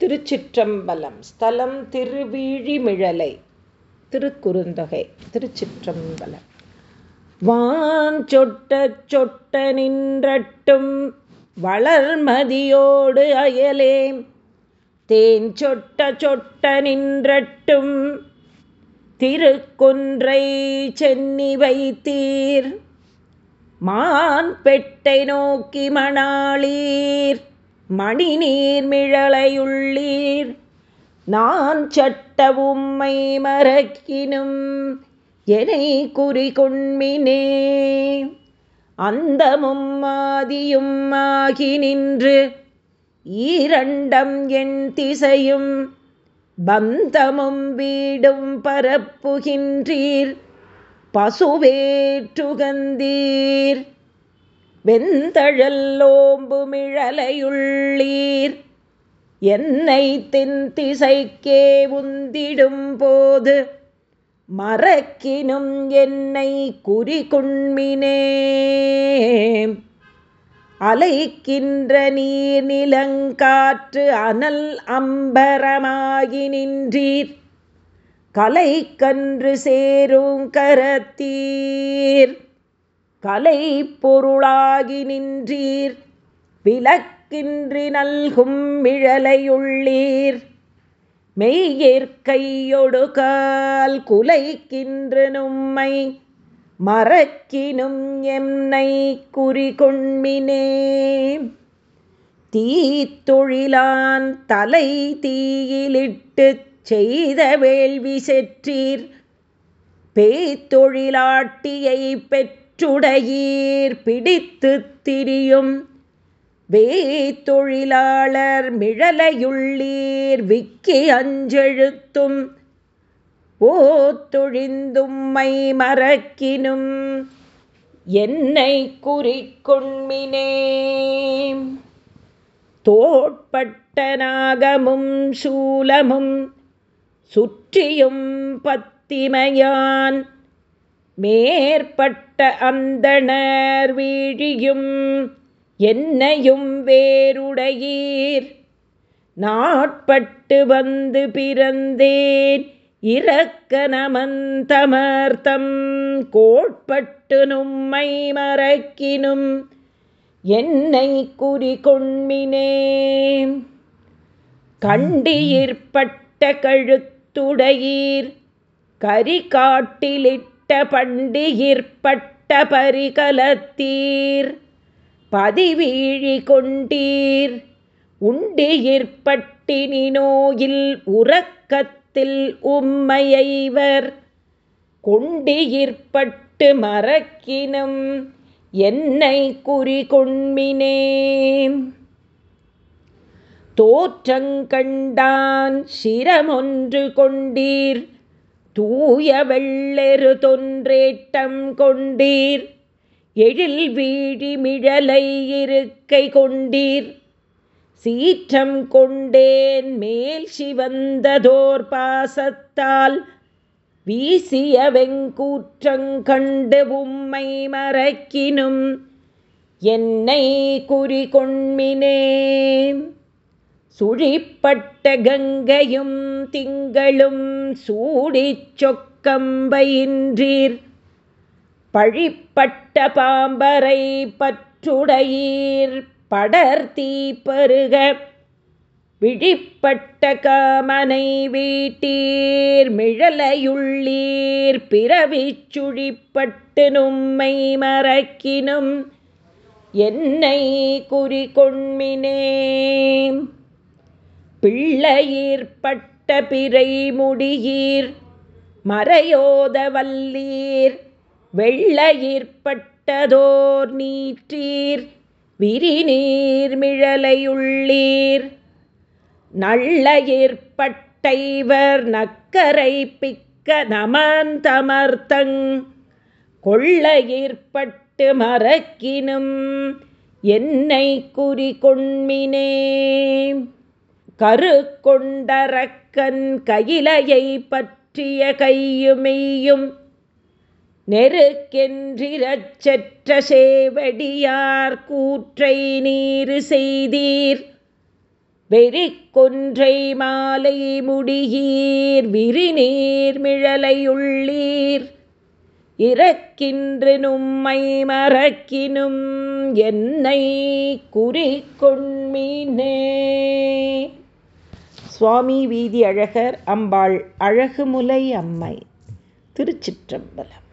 திருச்சிற்றம்பலம் ஸ்தலம் திருவீழிமிழலை திருக்குறுந்தொகை திருச்சிற்றம்பலம். வான் சொட்ட சொட்ட நின்றட்டும் வளர்மதியோடு அயலே தேன் சொட்ட சொட்ட நின்றட்டும் திருக்குன்றை சென்னி வைத்தீர் மான் பெட்டை நோக்கி மணாளீர். மணி நீர்மிழலையுள்ளீர் நான் சட்ட உம்மை மறக்கினும் எனை குறி கொண்மினே. அந்தமும் மாதியும் ஆகி நின்று ஈரண்டம் என் திசையும் பந்தமும் வீடும் பரப்புகின்றீர். பசுவேற்றுகந்தீர் வெந்தழல்லோம்புமிழலையுள்ளீர் என்னை தென் திசைக்கே உந்திடும் போது மறக்கினும் என்னை குறிகுண்மினே அலைக்கின்ற நீர் நிலங்காற்று அனல் அம்பரமாகி நின்றீர். கலை கன்று சேரும் கரத்தீர். கலை பொருளாகி நின்றீர். விளக்கின்றி நல்கும் மிழலையுள்ளீர். மெய்யேற்கையொடு கால் குலைக்கின்ற நும்மை மறக்கினும் எம்னை குறிகொண்மினே. தீத்தொழிலான் தலை தீயிலிட்டு செய்த வேள்வி செற்றீர். பேய்த்தொழிலாட்டியை பெற்ற சுடையீர் பிடித்து திரியும் வேத்தொழிலாளர் மிழலையுள்ளீர் விக்கி அஞ்செழுத்தும் ஓத்தொழிந்தும்மை மறக்கினும் என்னை குறிக்கொண்மினே. தோட்பட்ட நாகமும் சூலமும் சுற்றியும் பத்திமையான் மேற்பட்ட அந்தணர் வீழியும் என்னையும் வேருடையீர் நாட்பட்டு வந்து பிறந்தேன் இறக்க நமந்தமர்த்தம் கோட்பட்டு நும்மை மறக்கினும் என்னை குறி கொண்மினே கண்டியிற்பட்ட கழுத்துடையீர் கரிகாட்டிலிட்டு பண்டியிற்பட்ட பரிகலத்தீர். பதிவீழி கொண்டீர். உண்டியிற்பட்டினி நோயில் உறக்கத்தில் உம்மையைவர். கொண்டியிற்பட்டு மறக்கினும் என்னை குறி கொண்மினே தோற்றங்கண்டான் சிரமொன்று கொண்டீர். தூய வெள்ளெரு தொன்றேட்டம் கொண்டீர். எழில் வீழி மிழலை இருக்கை கொண்டீர். சீற்றம் கொண்டேன் மேல் சிவந்ததோர் பாசத்தால். வீசிய வெங்கூற்றங்கண்டு உம்மை மறக்கினும். என்னை குறி கொண்மினே சுழிப்பட்ட கங்கையும் திங்களும் சூடிச் சொக்கம்பயின்றீர். பழிப்பட்ட பாம்பரை பற்றுடையீர். படர்த்தீ பருக விழிப்பட்ட காமனை வீட்டீர். மிழலையுள்ளீர். பிறவி சுழிப்பட்டு நும்மை மறக்கினும். என்னை குறி கொண்மினே பிள்ளையீர்பட்ட பிறை முடியீர் மறையோத வல்லீர் வெள்ளையீர்பட்டதோர் நீற்றீர் விரிநீர் மிழலையுள்ளீர். நல்லயிற்பட்டைவர் நக்கரை பிக்க நமன் தமர்த்தங் கொள்ளையீர்பட்டு மறக்கினும் என்னை குறி கொண்மினே கரு கொண்டரக்கன் கையிலையை பற்றிய கையுமெய்யும் நெருக்கென்றிரச்செற்ற சேவடியார் கூற்றை நீரு செய்தீர். வெறி கொன்றை மாலை முடியீர் விரிநீர் மிழலையுள்ளீர் இறக்கின்று நும்மை மறக்கினும் என்னை குறிக்கொண்மீனே சுவாமி வீதி அழகர் அம்பாள் அழகுமுலை அம்மை திருச்சிற்றம்பலம்.